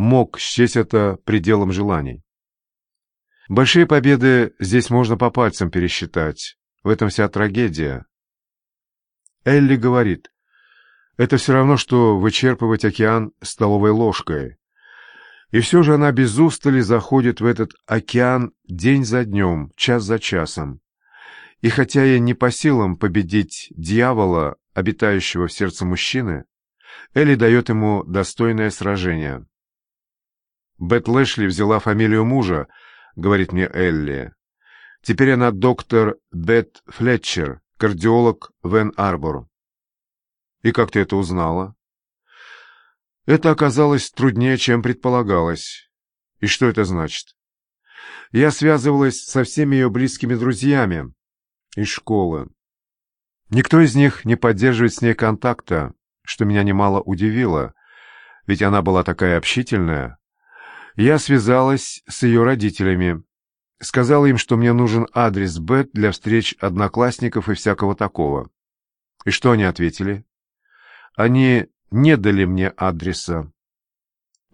мог счесть это пределом желаний. Большие победы здесь можно по пальцам пересчитать. В этом вся трагедия. Элли говорит, это все равно, что вычерпывать океан столовой ложкой. И все же она без устали заходит в этот океан день за днем, час за часом. И хотя ей не по силам победить дьявола, обитающего в сердце мужчины, Элли дает ему достойное сражение. Бет Лэшли взяла фамилию мужа, говорит мне Элли. Теперь она доктор Бет Флетчер, кардиолог Вен Арбор. И как ты это узнала? Это оказалось труднее, чем предполагалось. И что это значит? Я связывалась со всеми ее близкими друзьями из школы. Никто из них не поддерживает с ней контакта, что меня немало удивило, ведь она была такая общительная. Я связалась с ее родителями, сказала им, что мне нужен адрес Бет для встреч одноклассников и всякого такого. И что они ответили? Они не дали мне адреса.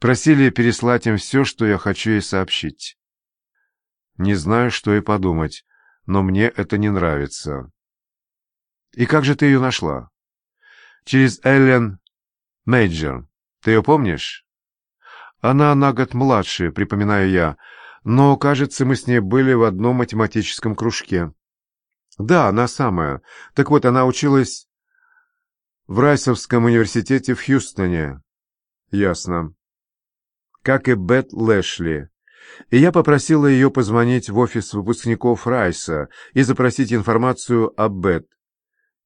Просили переслать им все, что я хочу ей сообщить. Не знаю, что и подумать, но мне это не нравится. И как же ты ее нашла? Через Эллен Мейджер. Ты ее помнишь? Она на год младше, припоминаю я, но, кажется, мы с ней были в одном математическом кружке. Да, она самая. Так вот, она училась в Райсовском университете в Хьюстоне. Ясно. Как и Бет Лэшли. И я попросила ее позвонить в офис выпускников Райса и запросить информацию о Бет.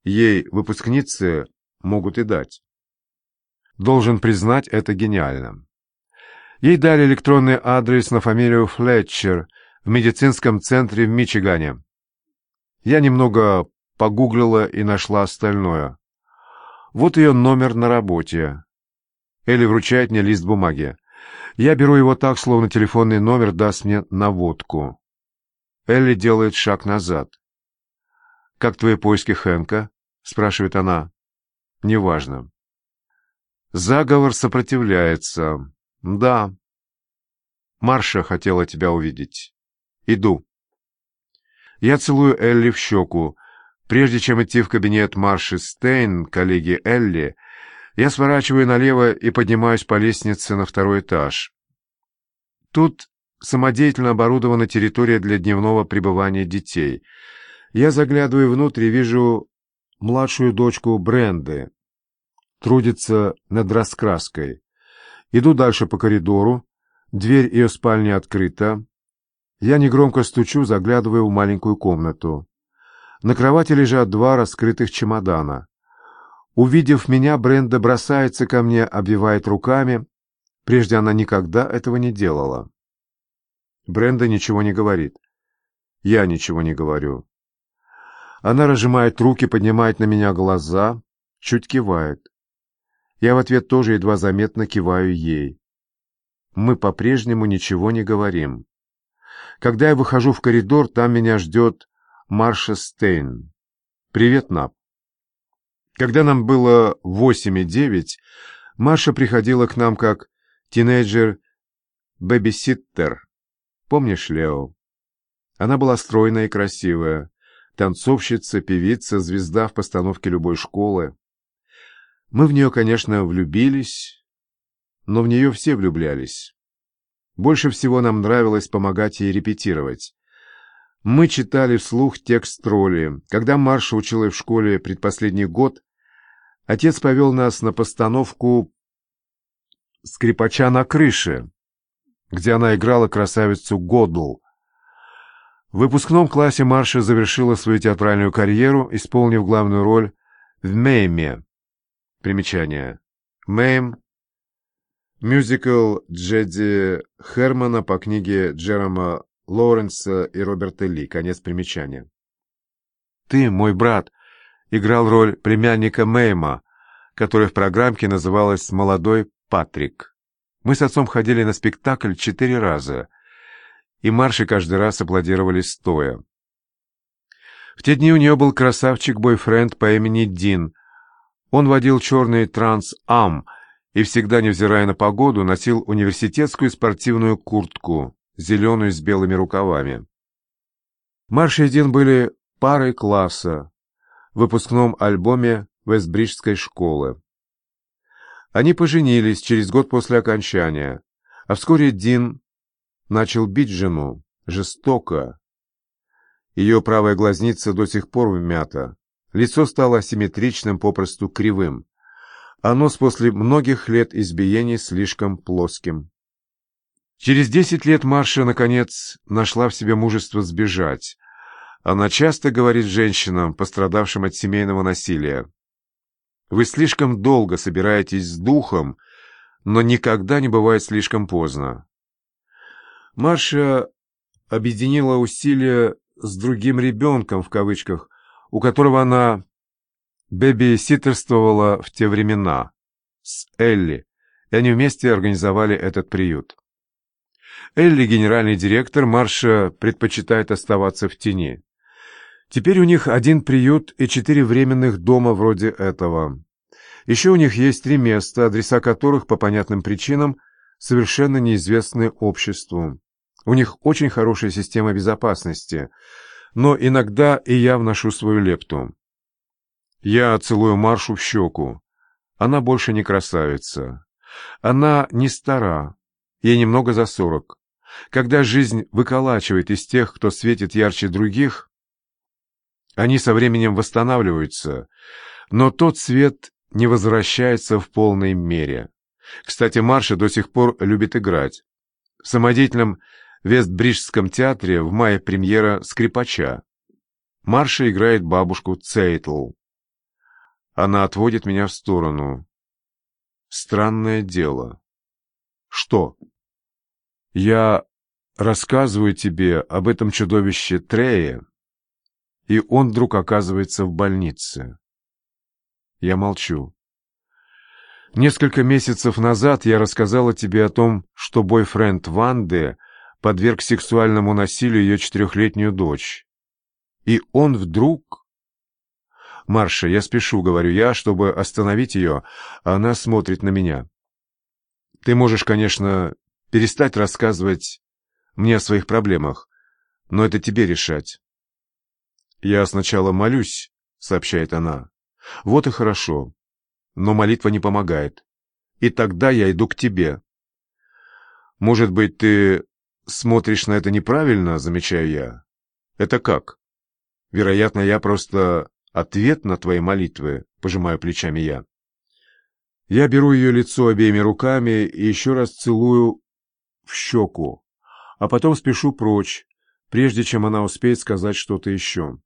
Ей, выпускницы, могут и дать. Должен признать, это гениально. Ей дали электронный адрес на фамилию Флетчер в медицинском центре в Мичигане. Я немного погуглила и нашла остальное. Вот ее номер на работе. Элли вручает мне лист бумаги. Я беру его так, словно телефонный номер даст мне наводку. Элли делает шаг назад. «Как твои поиски Хэнка?» — спрашивает она. «Неважно». Заговор сопротивляется. «Да». Марша хотела тебя увидеть. Иду. Я целую Элли в щеку. Прежде чем идти в кабинет Марши Стейн, коллеги Элли, я сворачиваю налево и поднимаюсь по лестнице на второй этаж. Тут самодеятельно оборудована территория для дневного пребывания детей. Я заглядываю внутрь и вижу младшую дочку Бренды. Трудится над раскраской. Иду дальше по коридору. Дверь ее спальни открыта. Я негромко стучу, заглядывая в маленькую комнату. На кровати лежат два раскрытых чемодана. Увидев меня, Бренда бросается ко мне, обвивает руками. Прежде она никогда этого не делала. Бренда ничего не говорит. Я ничего не говорю. Она разжимает руки, поднимает на меня глаза, чуть кивает. Я в ответ тоже едва заметно киваю ей. Мы по-прежнему ничего не говорим. Когда я выхожу в коридор, там меня ждет Марша Стейн. «Привет, Нап». Когда нам было восемь и девять, Маша приходила к нам как тинейджер-бэбиситтер. Помнишь, Лео? Она была стройная и красивая, танцовщица, певица, звезда в постановке любой школы. Мы в нее, конечно, влюбились, но в нее все влюблялись. Больше всего нам нравилось помогать ей репетировать. Мы читали вслух текст тролли. Когда Марша учила в школе предпоследний год, отец повел нас на постановку «Скрипача на крыше», где она играла красавицу Годл. В выпускном классе Марша завершила свою театральную карьеру, исполнив главную роль в «Мэйме». Примечание. «Мэйм» — мюзикл Джеди Хермана по книге Джерома Лоуренса и Роберта Ли. Конец примечания. «Ты, мой брат», играл роль племянника Мэйма, который в программке называлась «Молодой Патрик». Мы с отцом ходили на спектакль четыре раза, и марши каждый раз аплодировали стоя. В те дни у нее был красавчик-бойфренд по имени Дин. Он водил черный транс-ам и всегда, невзирая на погоду, носил университетскую спортивную куртку, зеленую с белыми рукавами. Марш и Дин были парой класса в выпускном альбоме Вестбриджской школы. Они поженились через год после окончания, а вскоре Дин начал бить жену, жестоко. Ее правая глазница до сих пор вмята, лицо стало асимметричным, попросту кривым, а нос после многих лет избиений слишком плоским. Через десять лет Марша, наконец, нашла в себе мужество сбежать. Она часто говорит женщинам, пострадавшим от семейного насилия. Вы слишком долго собираетесь с духом, но никогда не бывает слишком поздно. Марша объединила усилия с другим ребенком, в кавычках, у которого она бэби-ситерствовала в те времена, с Элли, и они вместе организовали этот приют. Элли, генеральный директор, Марша предпочитает оставаться в тени. Теперь у них один приют и четыре временных дома вроде этого. Еще у них есть три места, адреса которых по понятным причинам совершенно неизвестны обществу. У них очень хорошая система безопасности, но иногда и я вношу свою лепту. Я целую Маршу в щеку. Она больше не красавица. Она не стара, ей немного за сорок. Когда жизнь выколачивает из тех, кто светит ярче других, они со временем восстанавливаются, но тот свет не возвращается в полной мере. Кстати, Марша до сих пор любит играть. В самодеятельном Вестбриджском театре в мае премьера «Скрипача». Марша играет бабушку Цейтл. Она отводит меня в сторону. Странное дело. Что? Я рассказываю тебе об этом чудовище Трее, и он вдруг оказывается в больнице. Я молчу. Несколько месяцев назад я рассказала тебе о том, что бойфренд Ванды подверг сексуальному насилию ее четырехлетнюю дочь. И он вдруг... «Марша, я спешу», — говорю я, чтобы остановить ее, она смотрит на меня. «Ты можешь, конечно, перестать рассказывать мне о своих проблемах, но это тебе решать. «Я сначала молюсь», — сообщает она. «Вот и хорошо. Но молитва не помогает. И тогда я иду к тебе». «Может быть, ты смотришь на это неправильно?» — замечаю я. «Это как?» «Вероятно, я просто ответ на твои молитвы», — пожимаю плечами я. Я беру ее лицо обеими руками и еще раз целую в щеку, а потом спешу прочь, прежде чем она успеет сказать что-то еще.